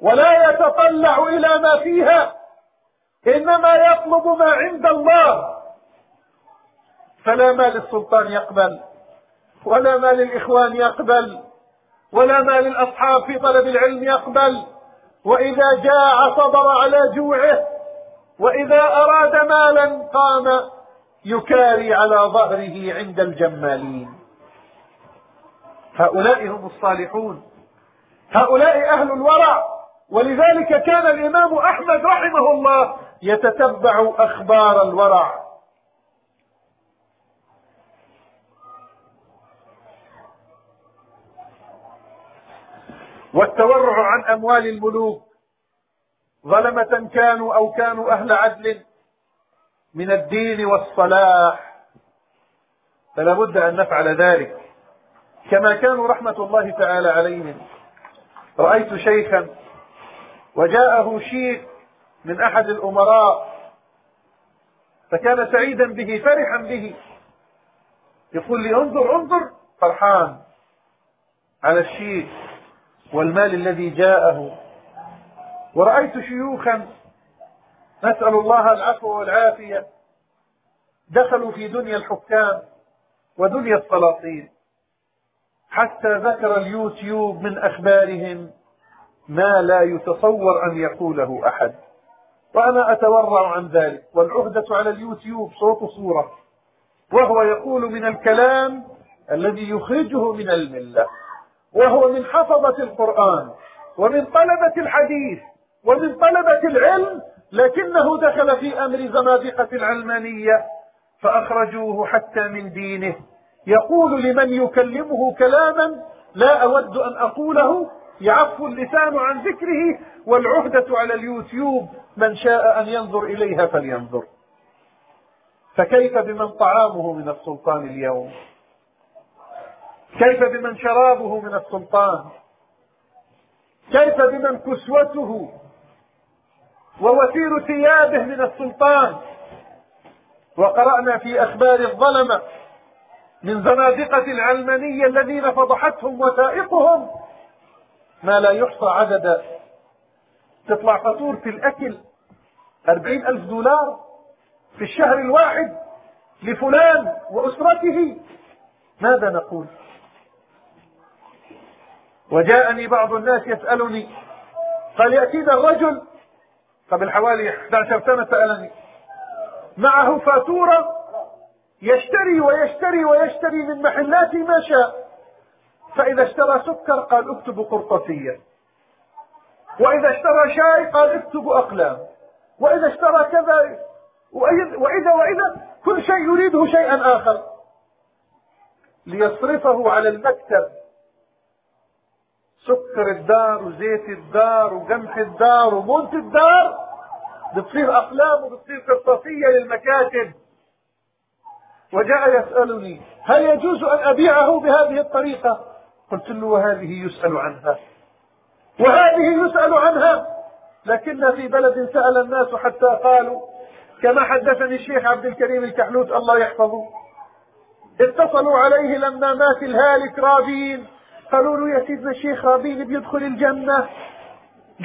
ولا يتطلع إلى ما فيها إنما يطلب ما عند الله. فلا مال السلطان يقبل ولا مال الإخوان يقبل. ولا مال الأصحاب في طلب العلم يقبل. وإذا جاع صبر على جوعه وإذا أراد مالا قام يكاري على ظهره عند الجمالين. هؤلاء هم الصالحون. هؤلاء أهل الورع. ولذلك كان الإمام أحمد رحمه الله يتتبع أخبار الورع. والتورع عن أموال الملوك. ظلمة كانوا أو كانوا أهل عدل من الدين والصلاح. فلا بد أن نفعل ذلك. كما كانوا رحمة الله تعالى عليهم. رأيت شيخا وجاءه شيخ من أحد الأمراء فكان سعيدا به فرحا به. يقول لي انظر انظر فرحان على الشيخ. والمال الذي جاءه. ورأيت شيوخا نسأل الله العفو والعافية دخلوا في دنيا الحكام ودنيا السلاطين. حتى ذكر اليوتيوب من أخبارهم ما لا يتصور أن يقوله أحد. وأنا أتورع عن ذلك والعهدة على اليوتيوب صوت صورة. وهو يقول من الكلام الذي يخرجه من الملة. وهو من حفظة القرآن ومن طلبة الحديث ومن طلبة العلم لكنه دخل في أمر زنادقة العلمانية فأخرجوه حتى من دينه. يقول لمن يكلمه كلاما لا أود أن أقوله يعفو اللسان عن ذكره والعهدة على اليوتيوب من شاء أن ينظر إليها فلينظر. فكيف بمن طعامه من السلطان اليوم؟ كيف بمن شرابه من السلطان؟ كيف بمن كسوته؟ ووتير ثيابه من السلطان. وقرأنا في أخبار الظلمة من زنادقة العلمانية الذين فضحتهم وثائقهم ما لا يحصى عددا تطلع فاتورة الأكل أربعين ألف دولار في الشهر الواحد لفلان وأسرته. ماذا نقول؟ وجاءني بعض الناس يسألني قال يأتينا الرجل قبل حوالي 11 سنة سألني معه فاتورة يشتري ويشتري ويشتري من محلات ما شاء فإذا اشترى سكر قال اكتبوا قرطاسية وإذا اشترى شاي قال اكتبوا أقلام وإذا اشترى كذا وإذا وإذا كل شيء يريده شيئا آخر ليصرفه على المكتب. سكر الدار وزيت الدار وقمح الدار ومونت الدار بتصير أقلام وبتصير قرطاسية للمكاتب. وجاء يسألني هل يجوز أن أبيعه بهذه الطريقة؟ قلت له وهذه يسأل عنها. وهذه يسأل عنها. لكن في بلد سأل الناس حتى قالوا كما حدثني الشيخ عبد الكريم الكحلوت الله يحفظه اتصلوا عليه لما مات الهالك رابين. قالوا له يا سيدنا الشيخ رابين بيدخل الجنة.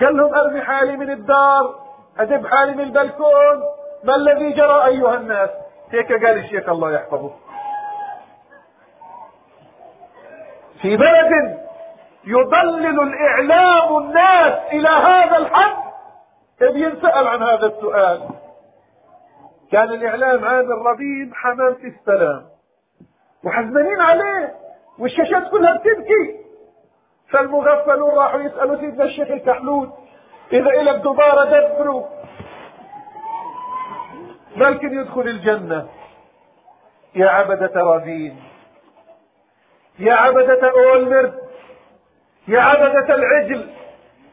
قال لهم أرمي حالي من الدار أدب حالي من البلكون. ما الذي جرى أيها الناس؟ هيك قال الشيخ الله يحفظه. في بلد يضلل الإعلام الناس إلى هذا الحد. بينسأل عن هذا السؤال. كان الإعلام عامل ربيب حمام في السلام. وحزنين عليه. والشاشات كلها بتبكي. فالمغفلون راحوا يسألوا سيدنا الشيخ الكحلوت إذا إلك دبارة دبروا بلكن يدخل الجنة. يا عبدة رابين يا عبدة أولمرد يا عبدة العجل.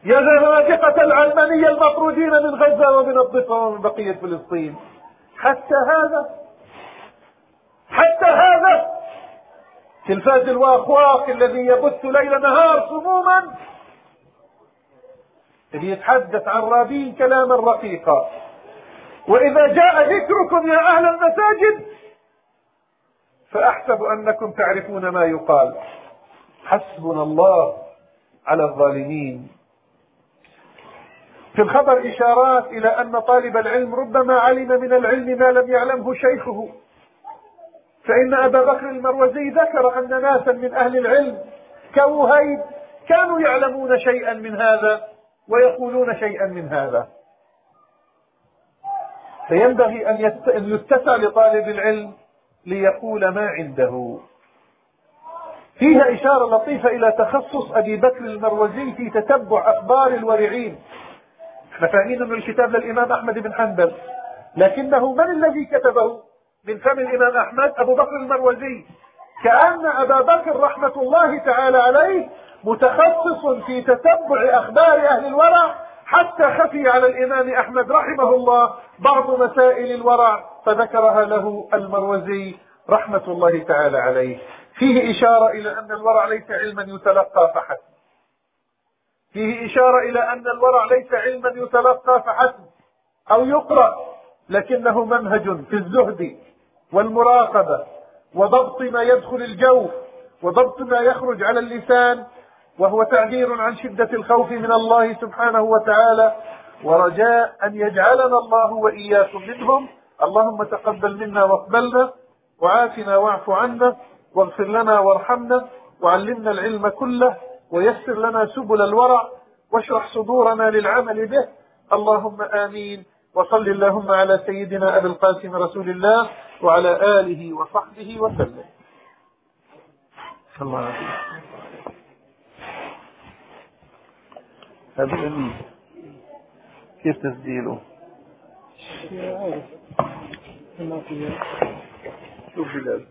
يا زنادقة العلمانية المطرودين من غزة ومن الضفة ومن بقية فلسطين. حتى هذا. حتى هذا. تلفاز الواخواق الذي يبث ليل نهار صموما يتحدث عن رابين كلاما رقيقا. وإذا جاء ذكركم يا أهل المساجد فأحسب أنكم تعرفون ما يقال. حسبنا الله على الظالمين. في الخبر إشارات إلى أن طالب العلم ربما علم من العلم ما لم يعلمه شيخه. فإن أبا بكر المروزي ذكر أن ناسا من أهل العلم كوهيب كانوا يعلمون شيئا من هذا ويقولون شيئا من هذا. فينبغي أن يتسع لطالب العلم ليقول ما عنده. فيها إشارة لطيفة إلى تخصص أبي بكر المروزي في تتبع أخبار الورعين. إحنا فاهمين الكتاب للإمام أحمد بن حنبل. لكنه من الذي كتبه؟ من فم الإمام أحمد أبو بكر المروزي. كأن أبا بكر رحمة الله تعالى عليه متخصص في تتبع أخبار أهل الورع حتى خفي على الإمام أحمد رحمه الله بعض مسائل الورع فذكرها له المروزي رحمة الله تعالى عليه. فيه إشارة إلى أن الورع ليس علما يتلقى فحسب. فيه إشارة إلى أن الورع ليس علما يتلقى فحسب. أو يقرأ لكنه منهج في الزهد. والمراقبة وضبط ما يدخل الجوف وضبط ما يخرج على اللسان وهو تعبير عن شدة الخوف من الله سبحانه وتعالى ورجاء أن يجعلنا الله وإياكم منهم. اللهم تقبل منا واقبلنا وعافنا واعف عنا واغفر لنا وارحمنا وعلمنا العلم كله ويسر لنا سبل الورع واشرح صدورنا للعمل به. اللهم آمين. وصل اللهم على سيدنا أبي القاسم رسول الله وعلى آله وصحبه وسلم. الله. هذا جميل كيف تسجيله شوف بلال.